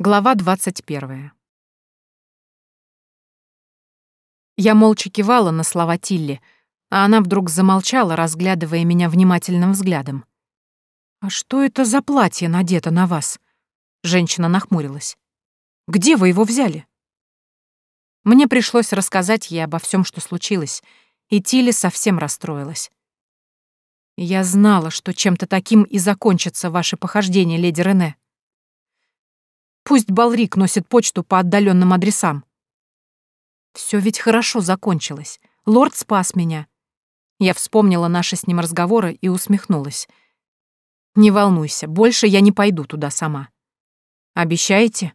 Глава 21. Я молча кивала на слова Тилли, а она вдруг замолчала, разглядывая меня внимательным взглядом. «А что это за платье надето на вас?» Женщина нахмурилась. «Где вы его взяли?» Мне пришлось рассказать ей обо всем, что случилось, и Тилли совсем расстроилась. «Я знала, что чем-то таким и закончится ваше похождение, леди Рене», Пусть Балрик носит почту по отдаленным адресам. Все ведь хорошо закончилось. Лорд спас меня. Я вспомнила наши с ним разговоры и усмехнулась. Не волнуйся, больше я не пойду туда сама. Обещаете?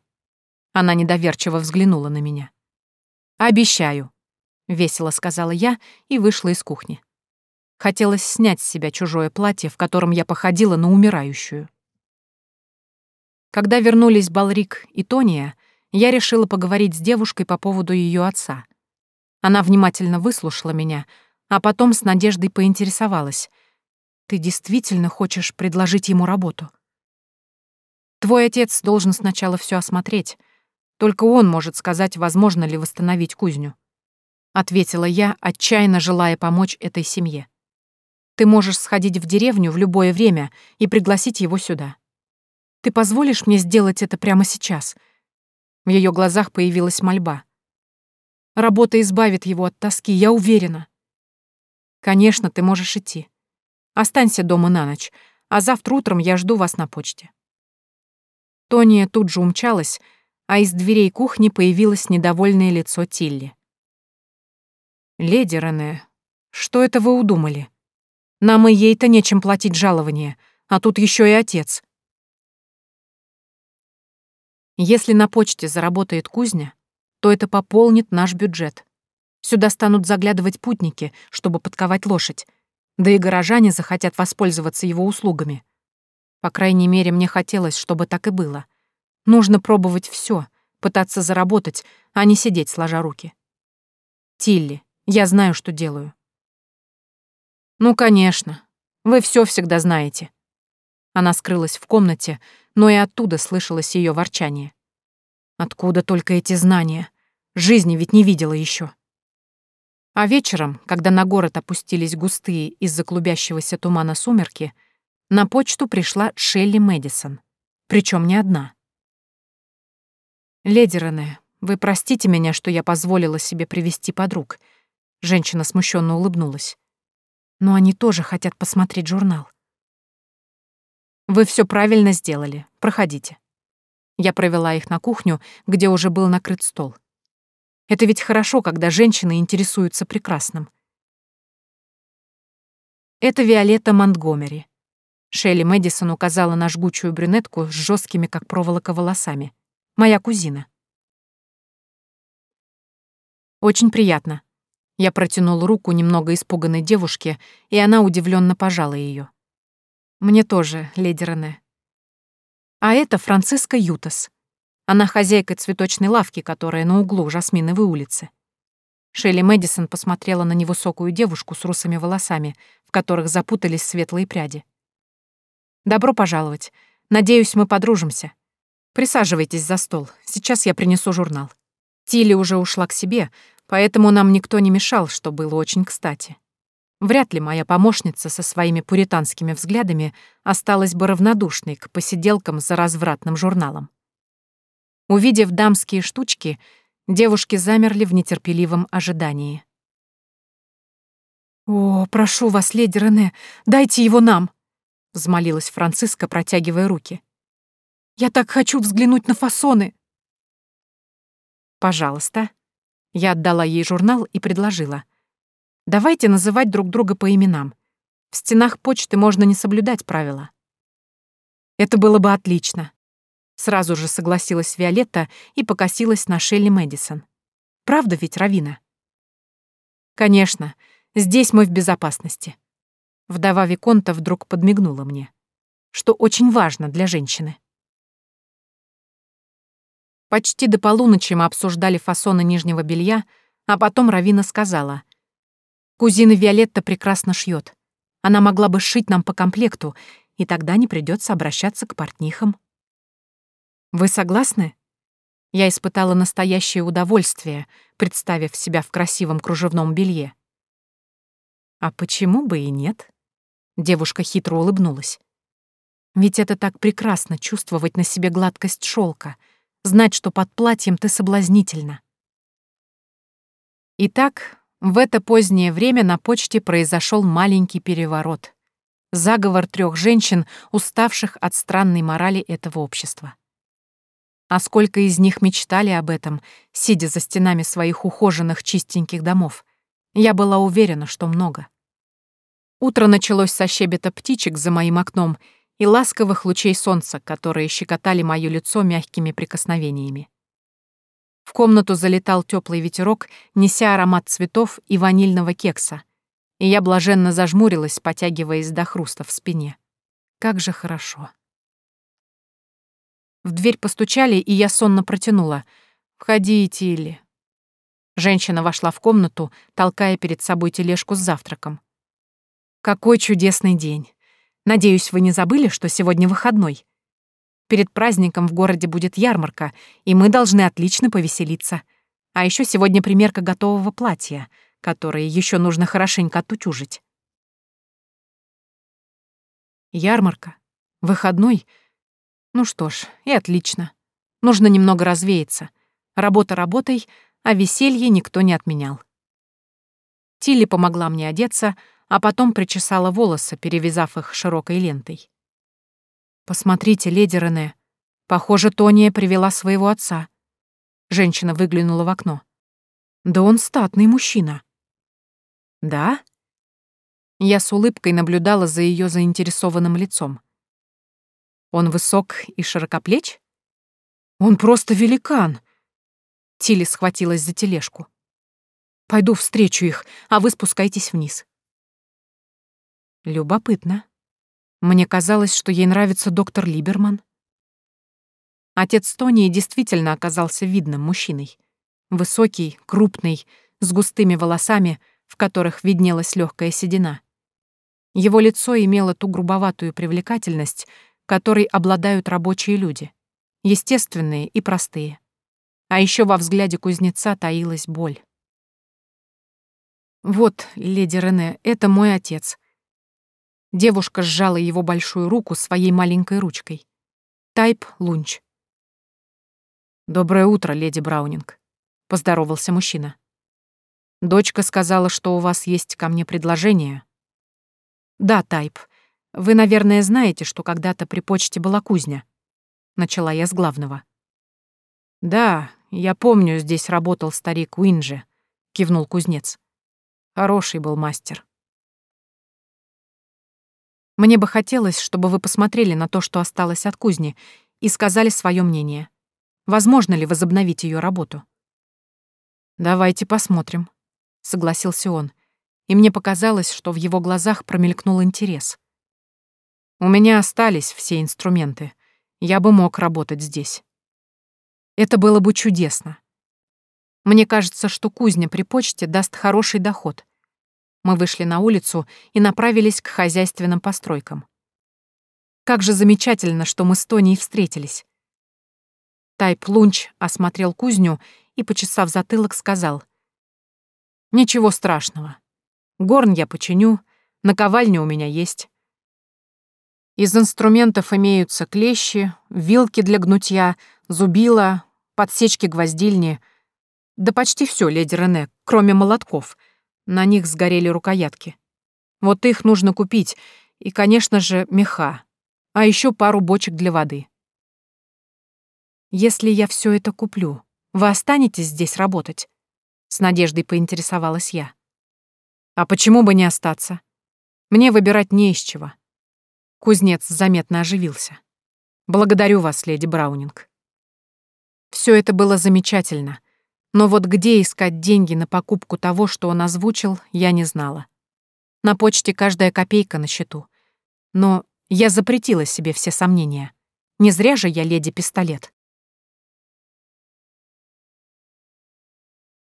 Она недоверчиво взглянула на меня. Обещаю, весело сказала я и вышла из кухни. Хотелось снять с себя чужое платье, в котором я походила на умирающую. Когда вернулись Балрик и Тония, я решила поговорить с девушкой по поводу ее отца. Она внимательно выслушала меня, а потом с надеждой поинтересовалась. «Ты действительно хочешь предложить ему работу?» «Твой отец должен сначала все осмотреть. Только он может сказать, возможно ли восстановить кузню», — ответила я, отчаянно желая помочь этой семье. «Ты можешь сходить в деревню в любое время и пригласить его сюда. Ты позволишь мне сделать это прямо сейчас?» В ее глазах появилась мольба. «Работа избавит его от тоски, я уверена». «Конечно, ты можешь идти. Останься дома на ночь, а завтра утром я жду вас на почте». Тония тут же умчалась, а из дверей кухни появилось недовольное лицо Тилли. «Леди Рене, что это вы удумали? Нам и ей-то нечем платить жалование, а тут еще и отец». Если на почте заработает кузня, то это пополнит наш бюджет. Сюда станут заглядывать путники, чтобы подковать лошадь, да и горожане захотят воспользоваться его услугами. По крайней мере, мне хотелось, чтобы так и было. Нужно пробовать все, пытаться заработать, а не сидеть сложа руки. Тилли, я знаю, что делаю. Ну, конечно. Вы все всегда знаете. Она скрылась в комнате, но и оттуда слышалось ее ворчание. Откуда только эти знания? Жизни ведь не видела еще. А вечером, когда на город опустились густые из-за клубящегося тумана сумерки, на почту пришла Шелли Мэдисон. Причем не одна. «Леди Рене, вы простите меня, что я позволила себе привести подруг». Женщина смущенно улыбнулась. «Но они тоже хотят посмотреть журнал». Вы все правильно сделали. Проходите. Я провела их на кухню, где уже был накрыт стол. Это ведь хорошо, когда женщины интересуются прекрасным. Это Виолетта Монтгомери. Шелли Мэдисон указала на жгучую брюнетку с жесткими, как проволока, волосами. Моя кузина. Очень приятно. Я протянул руку немного испуганной девушке, и она удивленно пожала ее. Мне тоже, леди Рене. А это Франциска Ютас. Она хозяйка цветочной лавки, которая на углу Жасминовой улицы. Шелли Мэдисон посмотрела на невысокую девушку с русыми волосами, в которых запутались светлые пряди. «Добро пожаловать. Надеюсь, мы подружимся. Присаживайтесь за стол. Сейчас я принесу журнал». Тилли уже ушла к себе, поэтому нам никто не мешал, что было очень кстати. Вряд ли моя помощница со своими пуританскими взглядами осталась бы равнодушной к посиделкам за развратным журналом. Увидев дамские штучки, девушки замерли в нетерпеливом ожидании. «О, прошу вас, леди Рене, дайте его нам!» — взмолилась Франциска, протягивая руки. «Я так хочу взглянуть на фасоны!» «Пожалуйста». Я отдала ей журнал и предложила. Давайте называть друг друга по именам. В стенах почты можно не соблюдать правила. Это было бы отлично. Сразу же согласилась Виолетта и покосилась на Шелли Мэдисон. Правда ведь, Равина? Конечно, здесь мы в безопасности. Вдова Виконта вдруг подмигнула мне, что очень важно для женщины. Почти до полуночи мы обсуждали фасоны нижнего белья, а потом Равина сказала, Кузина Виолетта прекрасно шьет. Она могла бы сшить нам по комплекту, и тогда не придется обращаться к портнихам. Вы согласны? Я испытала настоящее удовольствие, представив себя в красивом кружевном белье. А почему бы и нет? Девушка хитро улыбнулась. Ведь это так прекрасно чувствовать на себе гладкость шелка, знать, что под платьем ты соблазнительна. Итак, в это позднее время на почте произошел маленький переворот. Заговор трех женщин, уставших от странной морали этого общества. А сколько из них мечтали об этом, сидя за стенами своих ухоженных чистеньких домов. Я была уверена, что много. Утро началось со щебета птичек за моим окном и ласковых лучей солнца, которые щекотали моё лицо мягкими прикосновениями. В комнату залетал теплый ветерок, неся аромат цветов и ванильного кекса, и я блаженно зажмурилась, потягиваясь до хруста в спине. Как же хорошо. В дверь постучали, и я сонно протянула. «Входи, Тилли». Женщина вошла в комнату, толкая перед собой тележку с завтраком. «Какой чудесный день! Надеюсь, вы не забыли, что сегодня выходной. Перед праздником в городе будет ярмарка, и мы должны отлично повеселиться. А еще сегодня примерка готового платья, которое еще нужно хорошенько отутюжить». Ярмарка? Выходной? Ну что ж, и отлично. Нужно немного развеяться. Работа работой, а веселье никто не отменял. Тилли помогла мне одеться, а потом причесала волосы, перевязав их широкой лентой. «Посмотрите, леди Рене. Похоже, Тония привела своего отца». Женщина выглянула в окно. «Да он статный мужчина». «Да?» Я с улыбкой наблюдала за ее заинтересованным лицом. Он высок и широкоплеч? Он просто великан. Тилли схватилась за тележку. Пойду встречу их, а вы спускайтесь вниз. Любопытно. Мне казалось, что ей нравится доктор Либерман. Отец Тони действительно оказался видным мужчиной. Высокий, крупный, с густыми волосами, в которых виднелась легкая седина. Его лицо имело ту грубоватую привлекательность, которой обладают рабочие люди, естественные и простые. А еще во взгляде кузнеца таилась боль. «Вот, леди Рене, это мой отец». Девушка сжала его большую руку своей маленькой ручкой. Тайп Лунч. «Доброе утро, леди Браунинг», — поздоровался мужчина. «Дочка сказала, что у вас есть ко мне предложение». «Да, Тайп. Вы, наверное, знаете, что когда-то при почте была кузня. Начала я с главного. Да, я помню, здесь работал старик Уинджи, кивнул кузнец. Хороший был мастер. Мне бы хотелось, чтобы вы посмотрели на то, что осталось от кузни, и сказали свое мнение. Возможно ли возобновить ее работу? Давайте посмотрим, согласился он, и мне показалось, что в его глазах промелькнул интерес. У меня остались все инструменты. Я бы мог работать здесь. Это было бы чудесно. Мне кажется, что кузня при почте даст хороший доход. Мы вышли на улицу и направились к хозяйственным постройкам. Как же замечательно, что мы с Тоней встретились. Тайп Лунч осмотрел кузню и, почесав затылок, сказал. «Ничего страшного. Горн я починю, наковальня у меня есть. Из инструментов имеются клещи, вилки для гнутья, зубила, подсечки гвоздильни. Да почти все, леди Рене, кроме молотков. На них сгорели рукоятки. Вот их нужно купить, и, конечно же, меха, а еще пару бочек для воды. Если я все это куплю, вы останетесь здесь работать? С надеждой поинтересовалась я. А почему бы не остаться? Мне выбирать не из чего. Кузнец заметно оживился. «Благодарю вас, леди Браунинг». Все это было замечательно, но вот где искать деньги на покупку того, что он озвучил, я не знала. На почте каждая копейка на счету. Но я запретила себе все сомнения. Не зря же я леди-пистолет.